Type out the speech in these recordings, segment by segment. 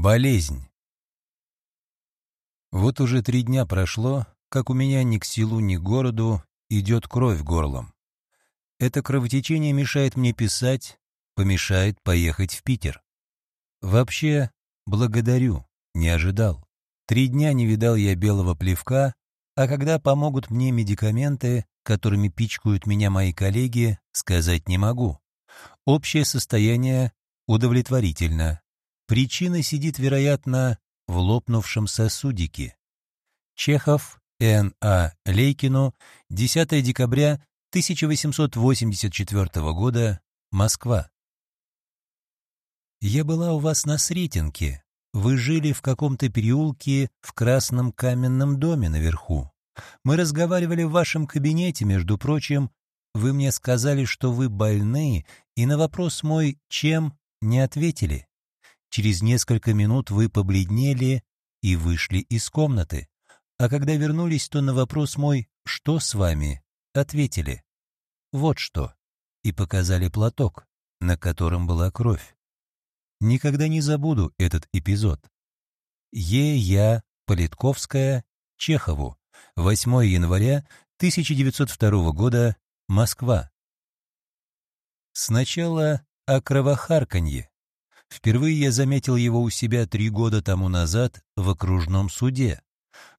Болезнь. Вот уже три дня прошло, как у меня ни к селу, ни к городу идет кровь горлом. Это кровотечение мешает мне писать, помешает поехать в Питер. Вообще, благодарю, не ожидал. Три дня не видал я белого плевка, а когда помогут мне медикаменты, которыми пичкают меня мои коллеги, сказать не могу. Общее состояние удовлетворительно. Причина сидит, вероятно, в лопнувшем сосудике. Чехов Н.А. Лейкину, 10 декабря 1884 года, Москва. Я была у вас на Сретенке. Вы жили в каком-то переулке в красном каменном доме наверху. Мы разговаривали в вашем кабинете, между прочим. Вы мне сказали, что вы больны, и на вопрос мой «чем?» не ответили. Через несколько минут вы побледнели и вышли из комнаты. А когда вернулись, то на вопрос мой «Что с вами?» ответили «Вот что» и показали платок, на котором была кровь. Никогда не забуду этот эпизод. Е. Я. Политковская. Чехову. 8 января 1902 года. Москва. Сначала о кровохарканье. Впервые я заметил его у себя три года тому назад в окружном суде.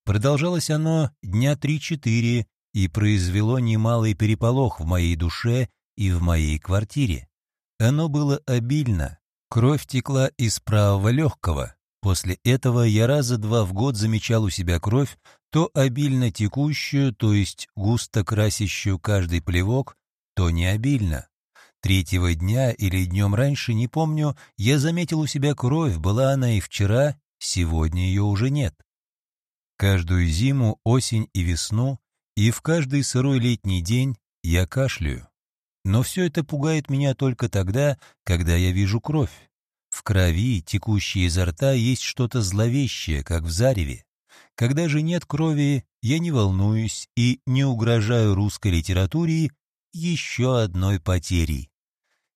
Продолжалось оно дня три-четыре и произвело немалый переполох в моей душе и в моей квартире. Оно было обильно, кровь текла из правого легкого. После этого я раза два в год замечал у себя кровь, то обильно текущую, то есть густо красящую каждый плевок, то не обильно. Третьего дня или днем раньше, не помню, я заметил у себя кровь, была она и вчера, сегодня ее уже нет. Каждую зиму, осень и весну, и в каждый сырой летний день я кашляю. Но все это пугает меня только тогда, когда я вижу кровь. В крови, текущей изо рта, есть что-то зловещее, как в зареве. Когда же нет крови, я не волнуюсь и не угрожаю русской литературе еще одной потерей.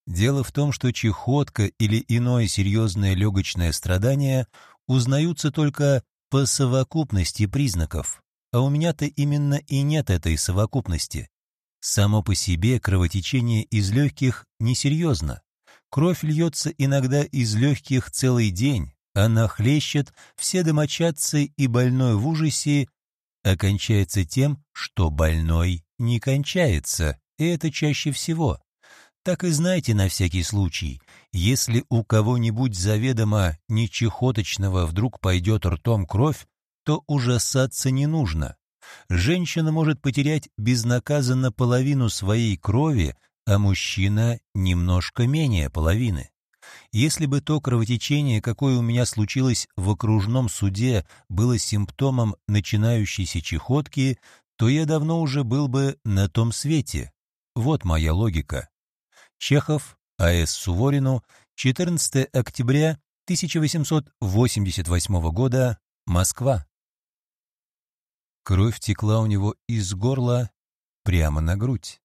Дело в том, что чехотка или иное серьезное легочное страдание узнаются только по совокупности признаков, а у меня-то именно и нет этой совокупности. Само по себе кровотечение из легких несерьезно. Кровь льется иногда из легких целый день, она хлещет, все домочадцы и больной в ужасе, окончается тем, что больной не кончается, и это чаще всего. Так и знайте на всякий случай, если у кого-нибудь заведомо нечехоточного вдруг пойдет ртом кровь, то ужасаться не нужно. Женщина может потерять безнаказанно половину своей крови, а мужчина немножко менее половины. Если бы то кровотечение, какое у меня случилось в окружном суде, было симптомом начинающейся чехотки, то я давно уже был бы на том свете. Вот моя логика. Чехов, А.С. Суворину, 14 октября 1888 года, Москва. Кровь текла у него из горла прямо на грудь.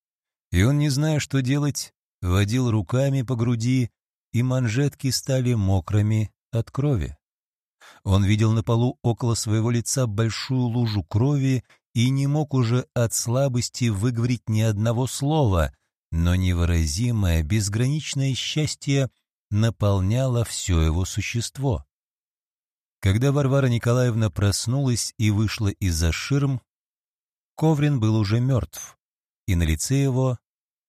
И он, не зная, что делать, водил руками по груди, и манжетки стали мокрыми от крови. Он видел на полу около своего лица большую лужу крови и не мог уже от слабости выговорить ни одного слова, но невыразимое, безграничное счастье наполняло все его существо. Когда Варвара Николаевна проснулась и вышла из-за ширм, Коврин был уже мертв, и на лице его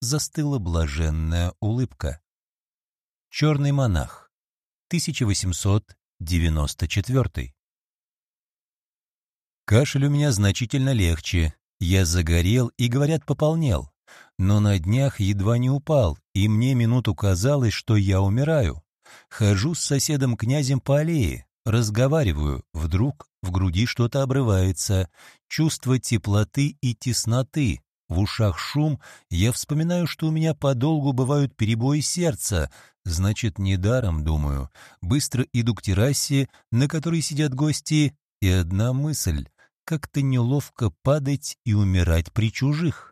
застыла блаженная улыбка. Черный монах, 1894 Кашель у меня значительно легче, я загорел и, говорят, пополнел. Но на днях едва не упал, и мне минуту казалось, что я умираю. Хожу с соседом князем по аллее, разговариваю, вдруг в груди что-то обрывается, чувство теплоты и тесноты, в ушах шум, я вспоминаю, что у меня подолгу бывают перебои сердца, значит, недаром, думаю. Быстро иду к террасе, на которой сидят гости, и одна мысль — как-то неловко падать и умирать при чужих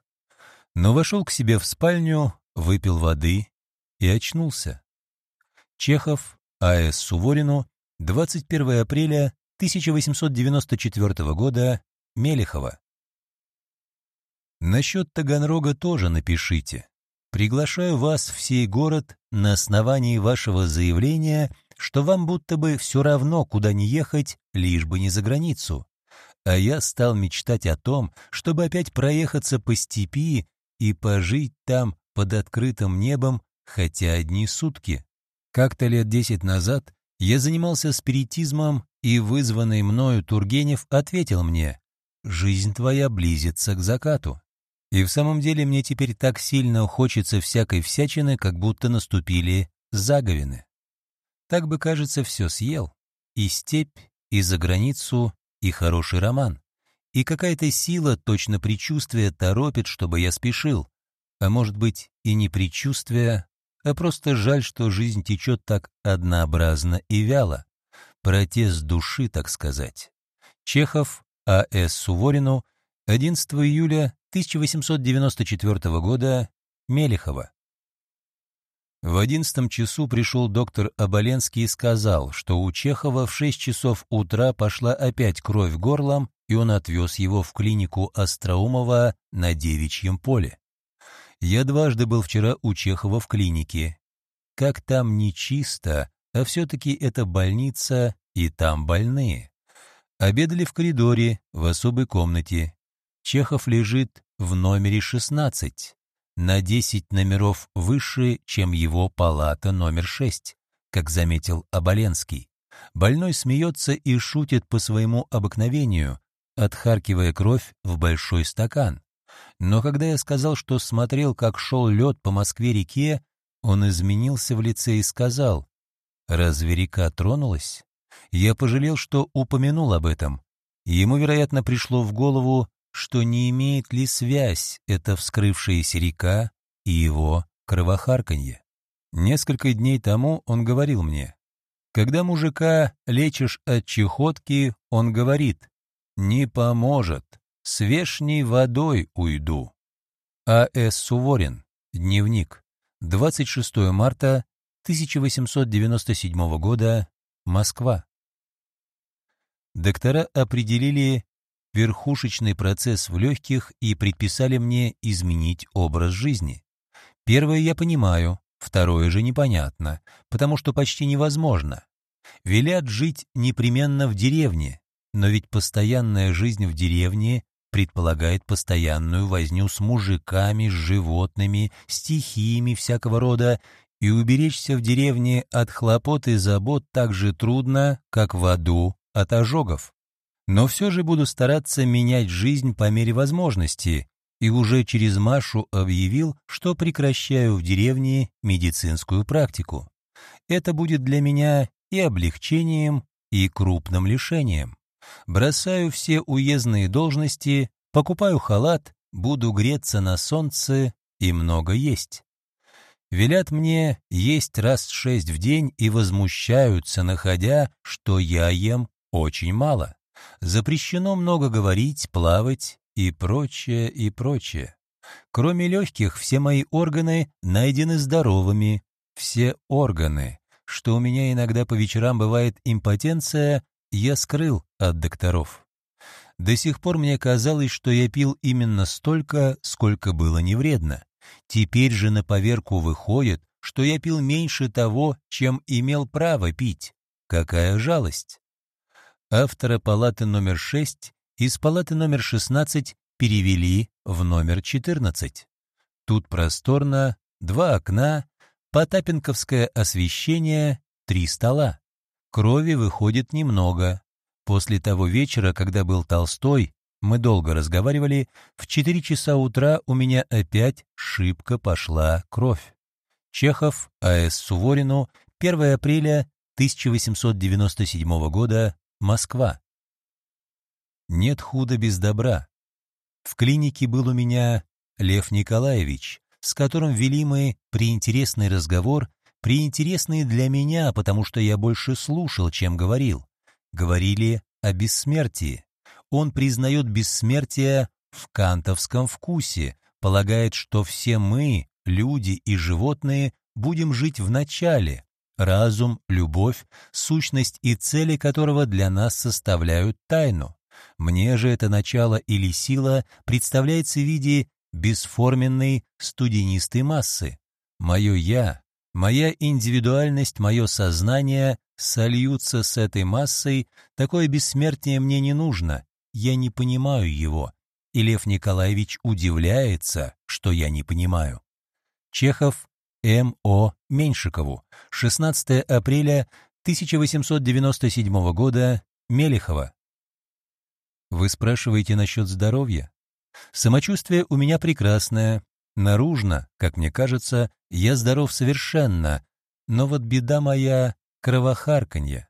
но вошел к себе в спальню, выпил воды и очнулся. Чехов, А.С. Суворину, 21 апреля 1894 года, Мелехова. Насчет Таганрога тоже напишите. Приглашаю вас в сей город на основании вашего заявления, что вам будто бы все равно, куда не ехать, лишь бы не за границу. А я стал мечтать о том, чтобы опять проехаться по степи и пожить там под открытым небом хотя одни сутки. Как-то лет десять назад я занимался спиритизмом, и вызванный мною Тургенев ответил мне «Жизнь твоя близится к закату». И в самом деле мне теперь так сильно хочется всякой всячины, как будто наступили заговины. Так бы, кажется, все съел. И степь, и за границу, и хороший роман. И какая-то сила, точно предчувствие, торопит, чтобы я спешил. А может быть, и не предчувствие, а просто жаль, что жизнь течет так однообразно и вяло. Протест души, так сказать. Чехов, А.С. Суворину, 11 июля 1894 года, Мелехова. В одиннадцатом часу пришел доктор Оболенский и сказал, что у Чехова в шесть часов утра пошла опять кровь горлом, и он отвез его в клинику Остроумова на Девичьем поле. Я дважды был вчера у Чехова в клинике. Как там нечисто, а все-таки это больница, и там больные. Обедали в коридоре, в особой комнате. Чехов лежит в номере 16, на 10 номеров выше, чем его палата номер 6, как заметил Оболенский. Больной смеется и шутит по своему обыкновению, отхаркивая кровь в большой стакан. Но когда я сказал, что смотрел, как шел лед по Москве-реке, он изменился в лице и сказал, «Разве река тронулась?» Я пожалел, что упомянул об этом. Ему, вероятно, пришло в голову, что не имеет ли связь эта вскрывшаяся река и его кровохарканье. Несколько дней тому он говорил мне, «Когда мужика лечишь от чехотки, он говорит, «Не поможет, свежней водой уйду». А.С. Суворин. Дневник. 26 марта 1897 года. Москва. Доктора определили верхушечный процесс в легких и предписали мне изменить образ жизни. Первое я понимаю, второе же непонятно, потому что почти невозможно. Велят жить непременно в деревне, но ведь постоянная жизнь в деревне предполагает постоянную возню с мужиками, с животными, стихиями всякого рода, и уберечься в деревне от хлопот и забот так же трудно, как в аду от ожогов. Но все же буду стараться менять жизнь по мере возможности, и уже через Машу объявил, что прекращаю в деревне медицинскую практику. Это будет для меня и облегчением, и крупным лишением. Бросаю все уездные должности, покупаю халат, буду греться на солнце и много есть. Велят мне есть раз шесть в день и возмущаются, находя, что я ем очень мало. Запрещено много говорить, плавать и прочее, и прочее. Кроме легких, все мои органы найдены здоровыми. Все органы. Что у меня иногда по вечерам бывает импотенция, я скрыл от докторов. До сих пор мне казалось, что я пил именно столько, сколько было не вредно. Теперь же на поверку выходит, что я пил меньше того, чем имел право пить. Какая жалость! Автора палаты номер 6 из палаты номер 16 перевели в номер 14. Тут просторно, два окна, потапенковское освещение, три стола. Крови выходит немного. После того вечера, когда был Толстой, мы долго разговаривали, в 4 часа утра у меня опять шибко пошла кровь. Чехов, А.С. Суворину, 1 апреля 1897 года, Москва. Нет худа без добра. В клинике был у меня Лев Николаевич, с которым вели мы приинтересный разговор, приинтересный для меня, потому что я больше слушал, чем говорил. Говорили о бессмертии. Он признает бессмертие в кантовском вкусе, полагает, что все мы, люди и животные, будем жить в начале, разум, любовь, сущность и цели которого для нас составляют тайну. Мне же это начало или сила представляется в виде бесформенной студенистой массы. Мое «я», моя индивидуальность, мое сознание сольются с этой массой, такое бессмертие мне не нужно, я не понимаю его, и Лев Николаевич удивляется, что я не понимаю. Чехов М.О. Меньшикову, 16 апреля 1897 года, Мелехова. Вы спрашиваете насчет здоровья? Самочувствие у меня прекрасное. Наружно, как мне кажется, я здоров совершенно. Но вот беда моя — кровохарканье.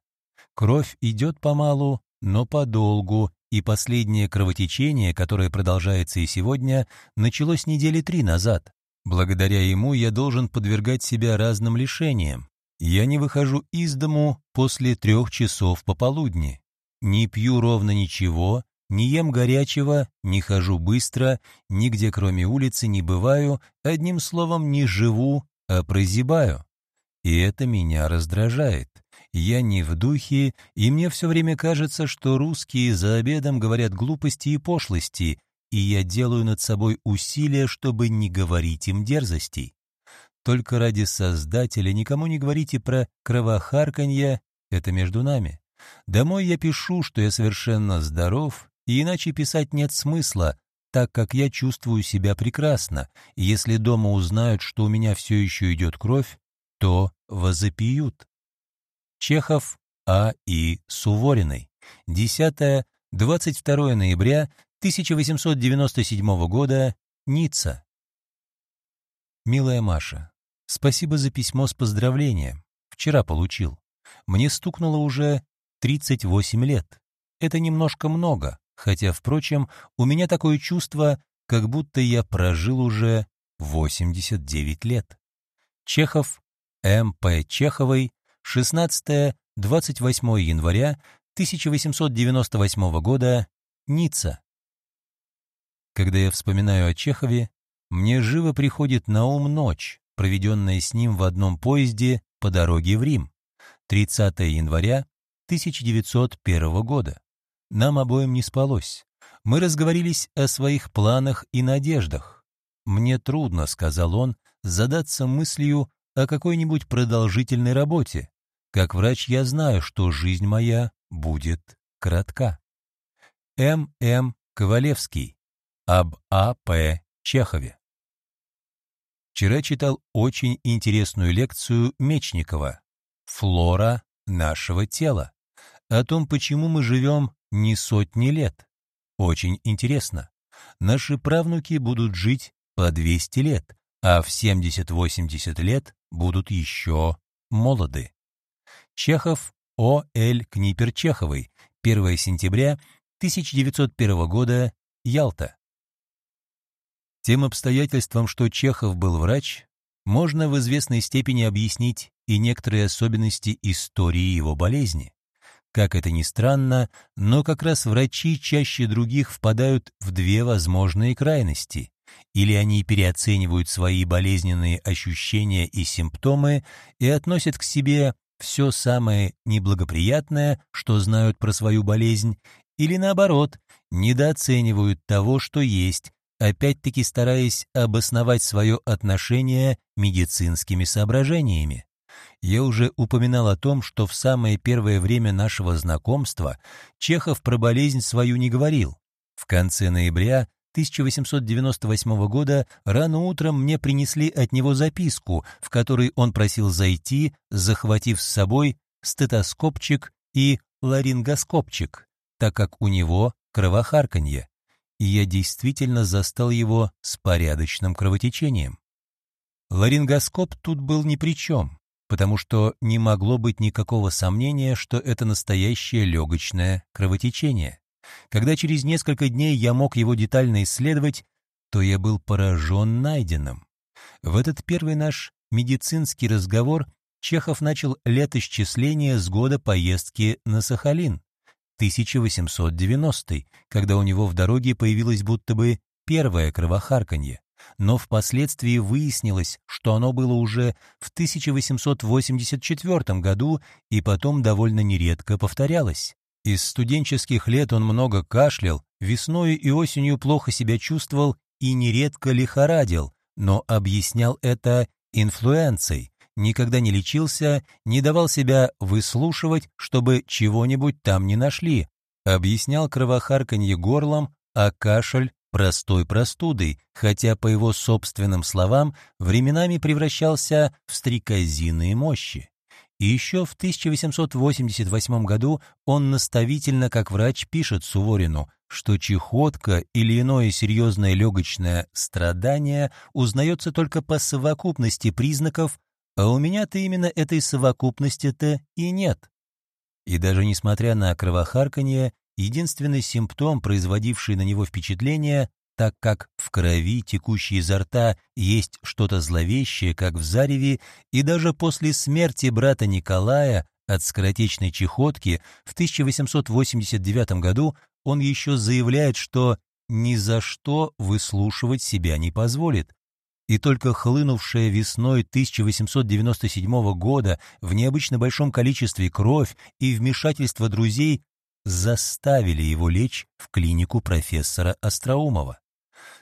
Кровь идет помалу, но подолгу, и последнее кровотечение, которое продолжается и сегодня, началось недели три назад. Благодаря ему я должен подвергать себя разным лишениям. Я не выхожу из дому после трех часов пополудни. Не пью ровно ничего, не ем горячего, не хожу быстро, нигде кроме улицы не бываю, одним словом, не живу, а прозябаю. И это меня раздражает. Я не в духе, и мне все время кажется, что русские за обедом говорят глупости и пошлости, и я делаю над собой усилия, чтобы не говорить им дерзостей. Только ради Создателя никому не говорите про кровохарканье, это между нами. Домой я пишу, что я совершенно здоров, и иначе писать нет смысла, так как я чувствую себя прекрасно, и если дома узнают, что у меня все еще идет кровь, то возопиют. Чехов А. И. Сувориной. 10-22 ноября 1897 года, Ницца. Милая Маша, спасибо за письмо с поздравлением. Вчера получил. Мне стукнуло уже 38 лет. Это немножко много, хотя, впрочем, у меня такое чувство, как будто я прожил уже 89 лет. Чехов, М.П. Чеховой, 16-28 января 1898 года, Ницца. Когда я вспоминаю о Чехове, мне живо приходит на ум ночь, проведенная с ним в одном поезде по дороге в Рим, 30 января 1901 года. Нам обоим не спалось. Мы разговорились о своих планах и надеждах. «Мне трудно», — сказал он, — «задаться мыслью о какой-нибудь продолжительной работе. Как врач я знаю, что жизнь моя будет коротка». М. М. Ковалевский об А.П. Чехове. Вчера читал очень интересную лекцию Мечникова «Флора нашего тела» о том, почему мы живем не сотни лет. Очень интересно. Наши правнуки будут жить по 200 лет, а в 70-80 лет будут еще молоды. Чехов О. Л. Книпер Чеховой, 1 сентября 1901 года, Ялта. Тем обстоятельством, что Чехов был врач, можно в известной степени объяснить и некоторые особенности истории его болезни. Как это ни странно, но как раз врачи чаще других впадают в две возможные крайности. Или они переоценивают свои болезненные ощущения и симптомы и относят к себе все самое неблагоприятное, что знают про свою болезнь, или наоборот, недооценивают того, что есть, опять-таки стараясь обосновать свое отношение медицинскими соображениями. Я уже упоминал о том, что в самое первое время нашего знакомства Чехов про болезнь свою не говорил. В конце ноября 1898 года рано утром мне принесли от него записку, в которой он просил зайти, захватив с собой стетоскопчик и ларингоскопчик, так как у него кровохарканье и я действительно застал его с порядочным кровотечением. Ларингоскоп тут был ни при чем, потому что не могло быть никакого сомнения, что это настоящее легочное кровотечение. Когда через несколько дней я мог его детально исследовать, то я был поражен найденным. В этот первый наш медицинский разговор Чехов начал летосчисление с года поездки на Сахалин. 1890 когда у него в дороге появилось будто бы первое кровохарканье. но впоследствии выяснилось, что оно было уже в 1884 году и потом довольно нередко повторялось. Из студенческих лет он много кашлял, весною и осенью плохо себя чувствовал и нередко лихорадил, но объяснял это инфлюенцией, никогда не лечился, не давал себя выслушивать, чтобы чего-нибудь там не нашли, объяснял кровохарканье горлом, а кашель простой простудой, хотя, по его собственным словам, временами превращался в стрекозиные мощи. И еще в 1888 году он наставительно, как врач, пишет Суворину, что чехотка или иное серьезное легочное страдание узнается только по совокупности признаков, а у меня-то именно этой совокупности-то и нет. И даже несмотря на кровохарканье, единственный симптом, производивший на него впечатление, так как в крови, текущей изо рта, есть что-то зловещее, как в зареве, и даже после смерти брата Николая от скоротечной чехотки в 1889 году он еще заявляет, что ни за что выслушивать себя не позволит, и только хлынувшая весной 1897 года в необычно большом количестве кровь и вмешательство друзей заставили его лечь в клинику профессора Остроумова.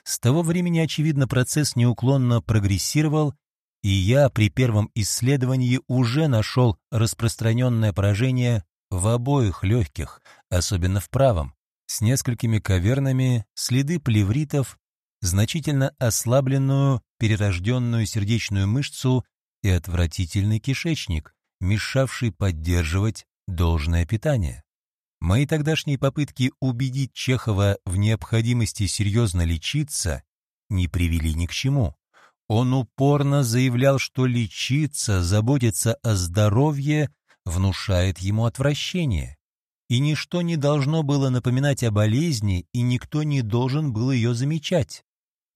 С того времени, очевидно, процесс неуклонно прогрессировал, и я при первом исследовании уже нашел распространенное поражение в обоих легких, особенно в правом, с несколькими кавернами, следы плевритов, значительно ослабленную перерожденную сердечную мышцу и отвратительный кишечник, мешавший поддерживать должное питание. Мои тогдашние попытки убедить Чехова в необходимости серьезно лечиться не привели ни к чему. Он упорно заявлял, что лечиться, заботиться о здоровье внушает ему отвращение. И ничто не должно было напоминать о болезни, и никто не должен был ее замечать.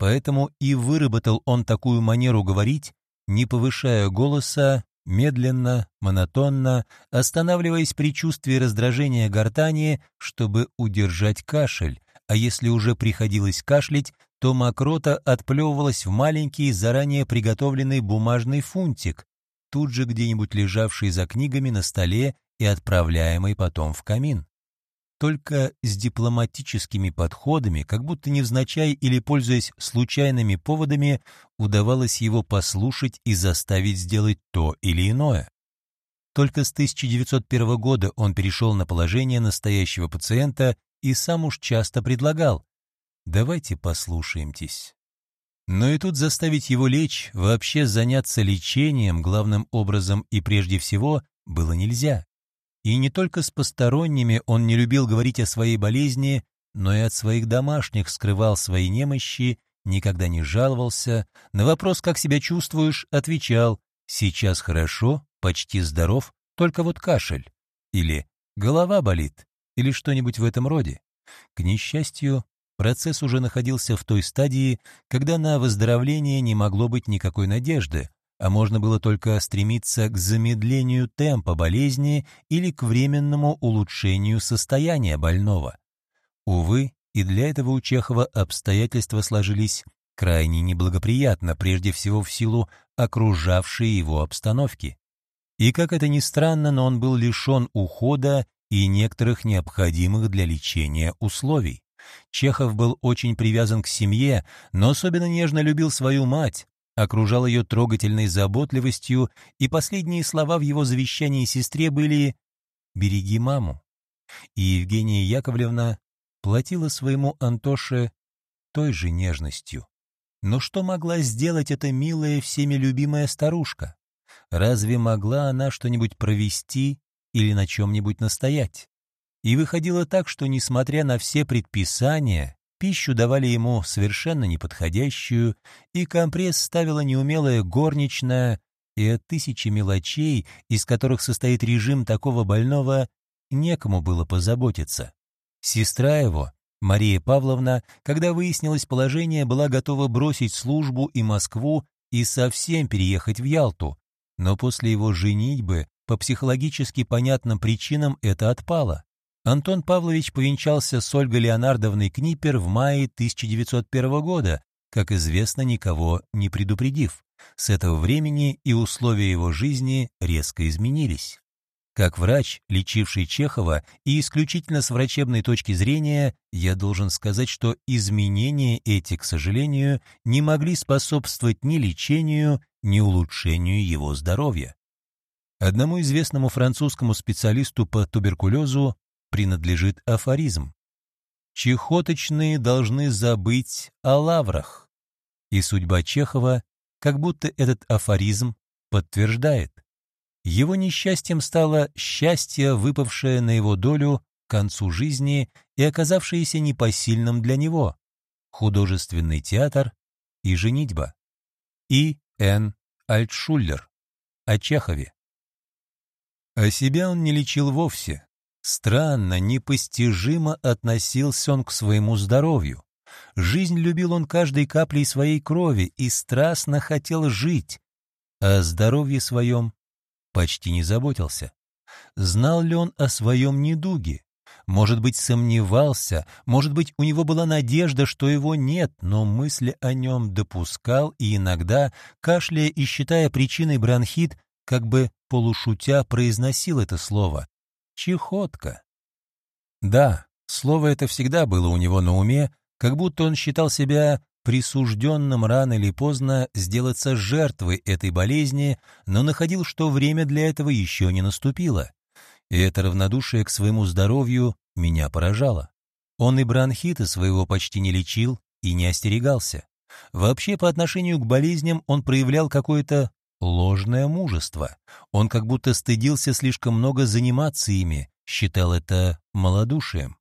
Поэтому и выработал он такую манеру говорить, не повышая голоса, медленно, монотонно, останавливаясь при чувстве раздражения гортани, чтобы удержать кашель, а если уже приходилось кашлять, то мокрота отплевывалась в маленький, заранее приготовленный бумажный фунтик, тут же где-нибудь лежавший за книгами на столе и отправляемый потом в камин. Только с дипломатическими подходами, как будто невзначай или пользуясь случайными поводами, удавалось его послушать и заставить сделать то или иное. Только с 1901 года он перешел на положение настоящего пациента и сам уж часто предлагал «давайте послушаемтесь». Но и тут заставить его лечь, вообще заняться лечением, главным образом и прежде всего, было нельзя. И не только с посторонними он не любил говорить о своей болезни, но и от своих домашних скрывал свои немощи, никогда не жаловался, на вопрос «как себя чувствуешь?» отвечал «сейчас хорошо, почти здоров, только вот кашель» или «голова болит» или что-нибудь в этом роде. К несчастью, процесс уже находился в той стадии, когда на выздоровление не могло быть никакой надежды, а можно было только стремиться к замедлению темпа болезни или к временному улучшению состояния больного. Увы, и для этого у Чехова обстоятельства сложились крайне неблагоприятно, прежде всего в силу окружавшей его обстановки. И, как это ни странно, но он был лишен ухода и некоторых необходимых для лечения условий. Чехов был очень привязан к семье, но особенно нежно любил свою мать, окружал ее трогательной заботливостью, и последние слова в его завещании сестре были «береги маму». И Евгения Яковлевна платила своему Антоше той же нежностью. Но что могла сделать эта милая, всеми любимая старушка? Разве могла она что-нибудь провести или на чем-нибудь настоять? И выходило так, что, несмотря на все предписания, Пищу давали ему совершенно неподходящую, и компресс ставила неумелая горничная, и от тысячи мелочей, из которых состоит режим такого больного, некому было позаботиться. Сестра его, Мария Павловна, когда выяснилось положение, была готова бросить службу и Москву и совсем переехать в Ялту, но после его женитьбы по психологически понятным причинам это отпало. Антон Павлович повенчался с Ольгой Леонардовной Книпер в мае 1901 года, как известно, никого не предупредив. С этого времени и условия его жизни резко изменились. Как врач, лечивший Чехова, и исключительно с врачебной точки зрения, я должен сказать, что изменения эти, к сожалению, не могли способствовать ни лечению, ни улучшению его здоровья. Одному известному французскому специалисту по туберкулезу принадлежит афоризм. «Чехоточные должны забыть о лаврах». И судьба Чехова как будто этот афоризм подтверждает. Его несчастьем стало счастье, выпавшее на его долю к концу жизни и оказавшееся непосильным для него. Художественный театр и женитьба. И. Н. Альтшуллер. О Чехове. А себя он не лечил вовсе. Странно, непостижимо относился он к своему здоровью. Жизнь любил он каждой каплей своей крови и страстно хотел жить. А о здоровье своем почти не заботился. Знал ли он о своем недуге? Может быть, сомневался, может быть, у него была надежда, что его нет, но мысли о нем допускал и иногда, кашляя и считая причиной бронхит, как бы полушутя произносил это слово. Чехотка. Да, слово это всегда было у него на уме, как будто он считал себя присужденным рано или поздно сделаться жертвой этой болезни, но находил, что время для этого еще не наступило. И это равнодушие к своему здоровью меня поражало. Он и бронхита своего почти не лечил и не остерегался. Вообще, по отношению к болезням он проявлял какое-то ложное мужество. Он как будто стыдился слишком много заниматься ими, считал это малодушием.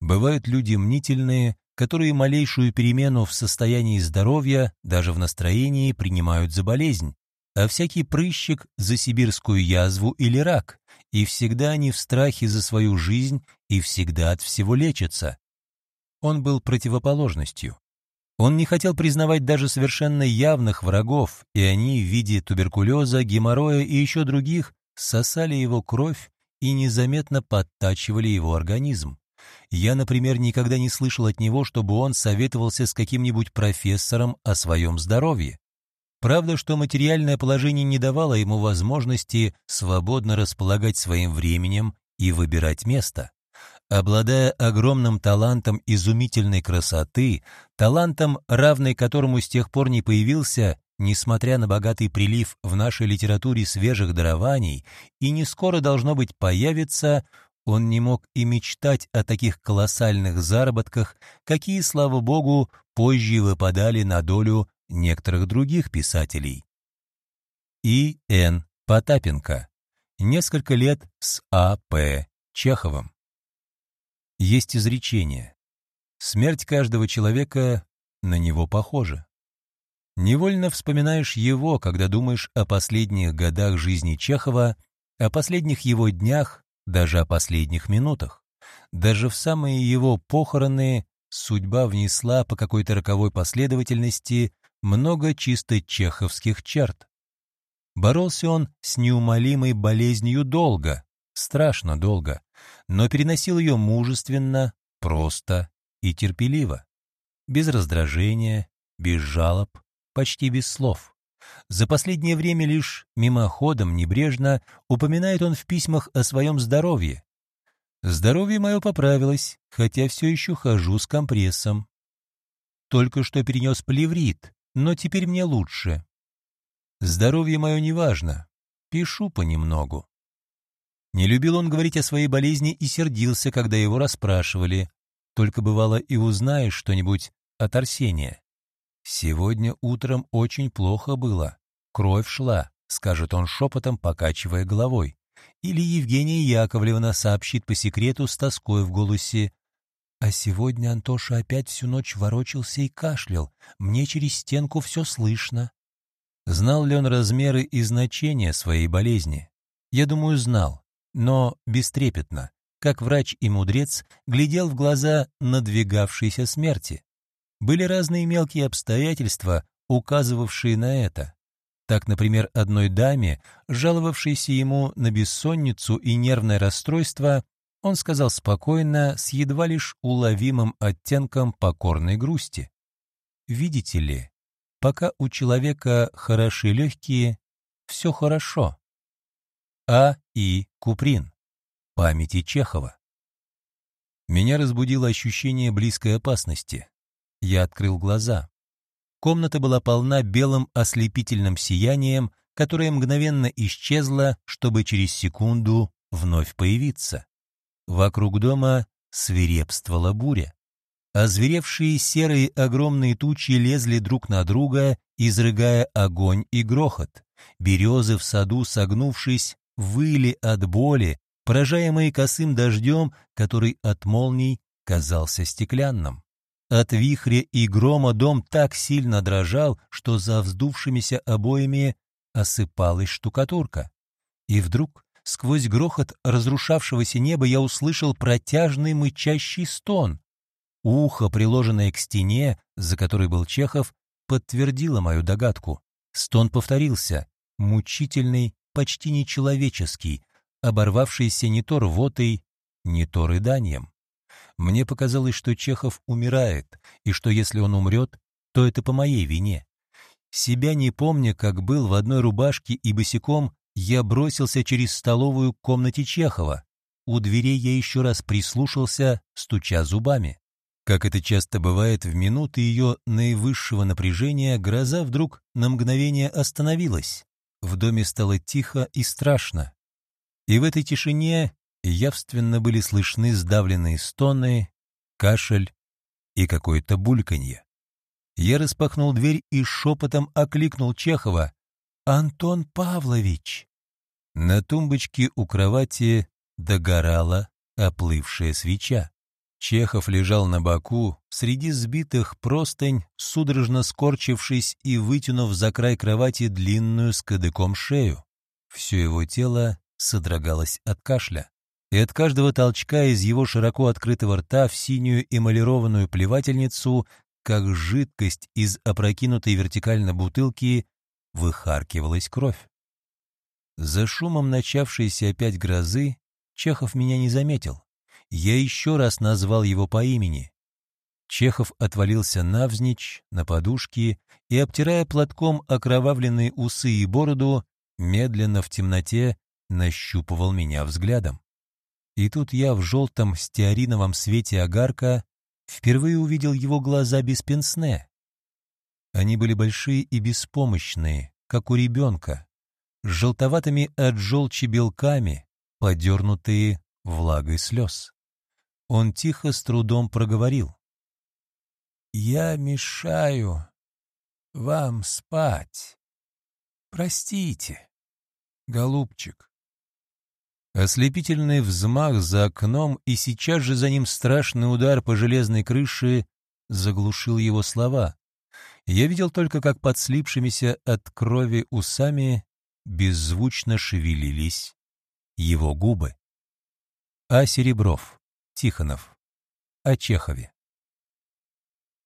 Бывают люди мнительные, которые малейшую перемену в состоянии здоровья, даже в настроении, принимают за болезнь, а всякий прыщик — за сибирскую язву или рак, и всегда они в страхе за свою жизнь и всегда от всего лечатся. Он был противоположностью. Он не хотел признавать даже совершенно явных врагов, и они в виде туберкулеза, геморроя и еще других сосали его кровь и незаметно подтачивали его организм. Я, например, никогда не слышал от него, чтобы он советовался с каким-нибудь профессором о своем здоровье. Правда, что материальное положение не давало ему возможности свободно располагать своим временем и выбирать место. Обладая огромным талантом изумительной красоты, талантом, равный которому с тех пор не появился, несмотря на богатый прилив в нашей литературе свежих дарований, и не скоро должно быть появится, он не мог и мечтать о таких колоссальных заработках, какие, слава богу, позже выпадали на долю некоторых других писателей. И. Н. Потапенко. Несколько лет с А. П. Чеховым. Есть изречение. Смерть каждого человека на него похожа. Невольно вспоминаешь его, когда думаешь о последних годах жизни Чехова, о последних его днях, даже о последних минутах. Даже в самые его похороны судьба внесла по какой-то роковой последовательности много чисто чеховских черт. Боролся он с неумолимой болезнью долго, страшно долго, но переносил ее мужественно, просто и терпеливо, без раздражения, без жалоб, почти без слов. За последнее время лишь мимоходом, небрежно, упоминает он в письмах о своем здоровье. «Здоровье мое поправилось, хотя все еще хожу с компрессом. Только что перенес плеврит, но теперь мне лучше. Здоровье мое неважно, пишу понемногу». Не любил он говорить о своей болезни и сердился, когда его расспрашивали. Только бывало и узнаешь что-нибудь от Арсения. «Сегодня утром очень плохо было. Кровь шла», — скажет он шепотом, покачивая головой. Или Евгения Яковлевна сообщит по секрету с тоской в голосе. «А сегодня Антоша опять всю ночь ворочался и кашлял. Мне через стенку все слышно». Знал ли он размеры и значения своей болезни? Я думаю, знал, но бестрепетно, как врач и мудрец глядел в глаза надвигавшейся смерти. Были разные мелкие обстоятельства, указывавшие на это. Так, например, одной даме, жаловавшейся ему на бессонницу и нервное расстройство, он сказал спокойно, с едва лишь уловимым оттенком покорной грусти. видите ли, пока у человека хороши легкие, все хорошо. А. И. Куприн. Памяти Чехова. Меня разбудило ощущение близкой опасности. Я открыл глаза. Комната была полна белым ослепительным сиянием, которое мгновенно исчезло, чтобы через секунду вновь появиться. Вокруг дома свирепствовала буря. Озверевшие серые огромные тучи лезли друг на друга, изрыгая огонь и грохот. Березы в саду, согнувшись, выли от боли, поражаемые косым дождем, который от молний казался стеклянным. От вихря и грома дом так сильно дрожал, что за вздувшимися обоями осыпалась штукатурка. И вдруг, сквозь грохот разрушавшегося неба, я услышал протяжный мычащий стон. Ухо, приложенное к стене, за которой был Чехов, подтвердило мою догадку. Стон повторился, мучительный, почти нечеловеческий, оборвавшийся не то рвотой, не то рыданием. Мне показалось, что Чехов умирает, и что если он умрет, то это по моей вине. Себя не помня, как был в одной рубашке и босиком, я бросился через столовую к комнате Чехова. У дверей я еще раз прислушался, стуча зубами. Как это часто бывает, в минуты ее наивысшего напряжения гроза вдруг на мгновение остановилась. В доме стало тихо и страшно. И в этой тишине явственно были слышны сдавленные стоны, кашель и какое-то бульканье. Я распахнул дверь и шепотом окликнул Чехова. «Антон Павлович!» На тумбочке у кровати догорала оплывшая свеча. Чехов лежал на боку, среди сбитых простынь, судорожно скорчившись и вытянув за край кровати длинную с кадыком шею. Все его тело содрогалось от кашля и от каждого толчка из его широко открытого рта в синюю эмалированную плевательницу, как жидкость из опрокинутой вертикально бутылки, выхаркивалась кровь. За шумом начавшейся опять грозы Чехов меня не заметил. Я еще раз назвал его по имени. Чехов отвалился навзничь, на подушки, и, обтирая платком окровавленные усы и бороду, медленно в темноте нащупывал меня взглядом. И тут я в желтом стеариновом свете огарка впервые увидел его глаза без пенсне. Они были большие и беспомощные, как у ребенка, с желтоватыми от желчи белками, подернутые влагой слез. Он тихо с трудом проговорил. «Я мешаю вам спать. Простите, голубчик». Ослепительный взмах за окном и сейчас же за ним страшный удар по железной крыше заглушил его слова. Я видел только, как под слипшимися от крови усами беззвучно шевелились его губы. А. Серебров, Тихонов, о Чехове.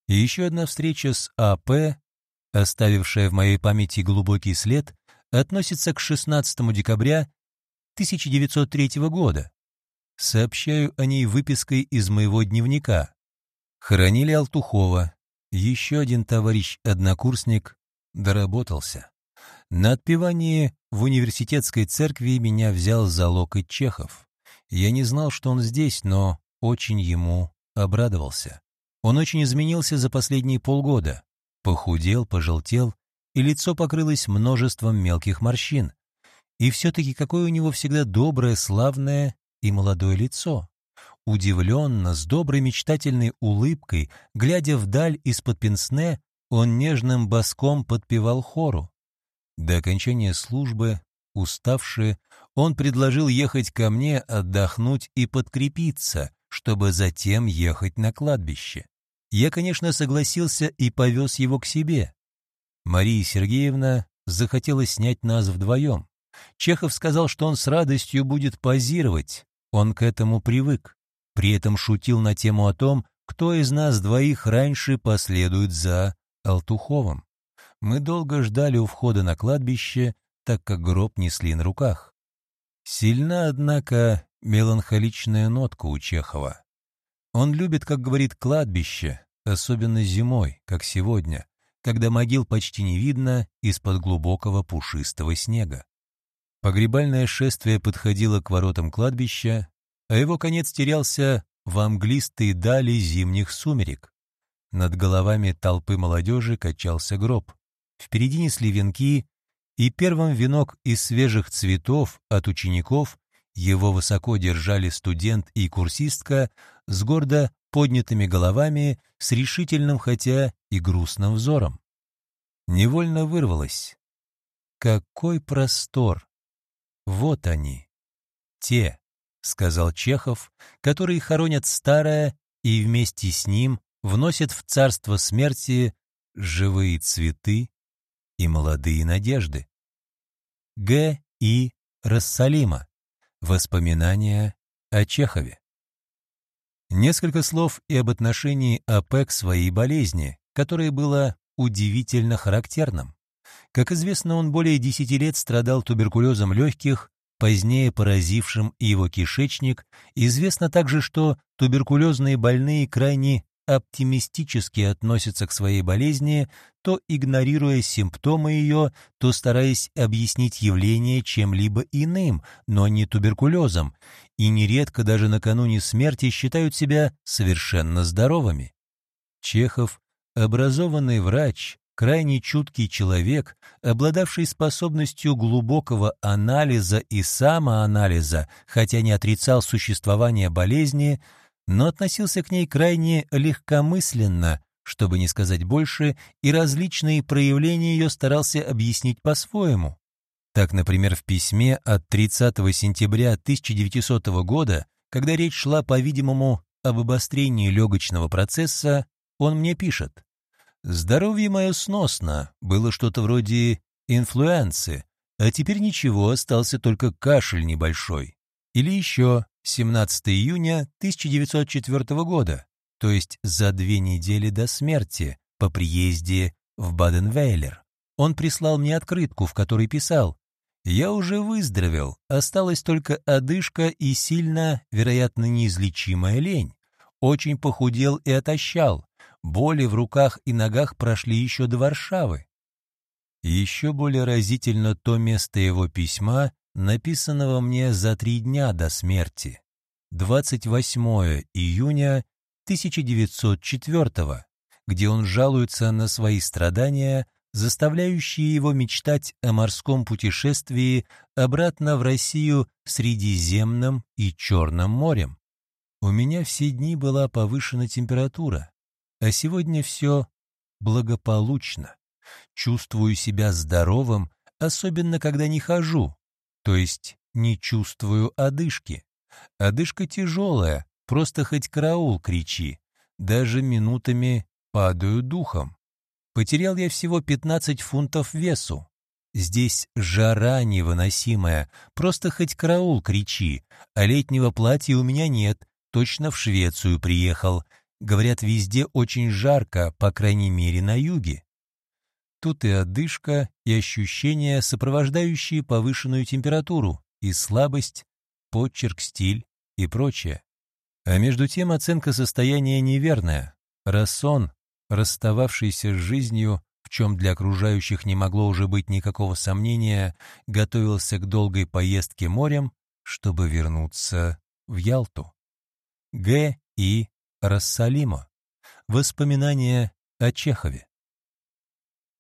И еще одна встреча с А.П., оставившая в моей памяти глубокий след, относится к 16 декабря 1903 года. Сообщаю о ней выпиской из моего дневника. Хоронили Алтухова. Еще один товарищ-однокурсник доработался. На отпевании в университетской церкви меня взял за локоть Чехов. Я не знал, что он здесь, но очень ему обрадовался. Он очень изменился за последние полгода. Похудел, пожелтел, и лицо покрылось множеством мелких морщин. И все-таки какое у него всегда доброе, славное и молодое лицо. Удивленно, с доброй мечтательной улыбкой, глядя вдаль из-под пенсне, он нежным боском подпевал хору. До окончания службы, уставший, он предложил ехать ко мне отдохнуть и подкрепиться, чтобы затем ехать на кладбище. Я, конечно, согласился и повез его к себе. Мария Сергеевна захотела снять нас вдвоем. Чехов сказал, что он с радостью будет позировать. Он к этому привык. При этом шутил на тему о том, кто из нас двоих раньше последует за Алтуховым. Мы долго ждали у входа на кладбище, так как гроб несли на руках. Сильна, однако, меланхоличная нотка у Чехова. Он любит, как говорит, кладбище, особенно зимой, как сегодня, когда могил почти не видно из-под глубокого пушистого снега. Погребальное шествие подходило к воротам кладбища, а его конец терялся в амглистые дали зимних сумерек. Над головами толпы молодежи качался гроб. Впереди несли венки, и первым венок из свежих цветов от учеников его высоко держали студент и курсистка с гордо поднятыми головами, с решительным, хотя и грустным взором. Невольно вырвалось. Какой простор! Вот они, те, — сказал Чехов, которые хоронят старое и вместе с ним вносят в царство смерти живые цветы и молодые надежды. Г. И. Рассалима. Воспоминания о Чехове. Несколько слов и об отношении АП к своей болезни, которое было удивительно характерным. Как известно, он более десяти лет страдал туберкулезом легких, позднее поразившим его кишечник. Известно также, что туберкулезные больные крайне оптимистически относятся к своей болезни, то игнорируя симптомы ее, то стараясь объяснить явление чем-либо иным, но не туберкулезом, и нередко даже накануне смерти считают себя совершенно здоровыми. Чехов, образованный врач, крайне чуткий человек, обладавший способностью глубокого анализа и самоанализа, хотя не отрицал существование болезни, но относился к ней крайне легкомысленно, чтобы не сказать больше, и различные проявления ее старался объяснить по-своему. Так, например, в письме от 30 сентября 1900 года, когда речь шла, по-видимому, об обострении легочного процесса, он мне пишет «Здоровье мое сносно, было что-то вроде инфлюенции, а теперь ничего, остался только кашель небольшой». Или еще 17 июня 1904 года, то есть за две недели до смерти, по приезде в Баден-Вейлер. Он прислал мне открытку, в которой писал «Я уже выздоровел, осталась только одышка и сильно, вероятно, неизлечимая лень. Очень похудел и отощал. Боли в руках и ногах прошли еще до Варшавы». еще более разительно то место его письма, написанного мне за три дня до смерти, 28 июня 1904 где он жалуется на свои страдания, заставляющие его мечтать о морском путешествии обратно в Россию Средиземным и Черным морем. У меня все дни была повышена температура, а сегодня все благополучно. Чувствую себя здоровым, особенно когда не хожу, то есть не чувствую одышки. Одышка тяжелая, просто хоть караул кричи. Даже минутами падаю духом. Потерял я всего 15 фунтов весу. Здесь жара невыносимая, просто хоть караул кричи, а летнего платья у меня нет, точно в Швецию приехал. Говорят, везде очень жарко, по крайней мере на юге. Тут и одышка, и ощущения, сопровождающие повышенную температуру, и слабость, почерк, стиль и прочее. А между тем оценка состояния неверная. Рассон, расстававшийся с жизнью, в чем для окружающих не могло уже быть никакого сомнения, готовился к долгой поездке морем, чтобы вернуться в Ялту. Г. И. Рассалимо. Воспоминания о Чехове.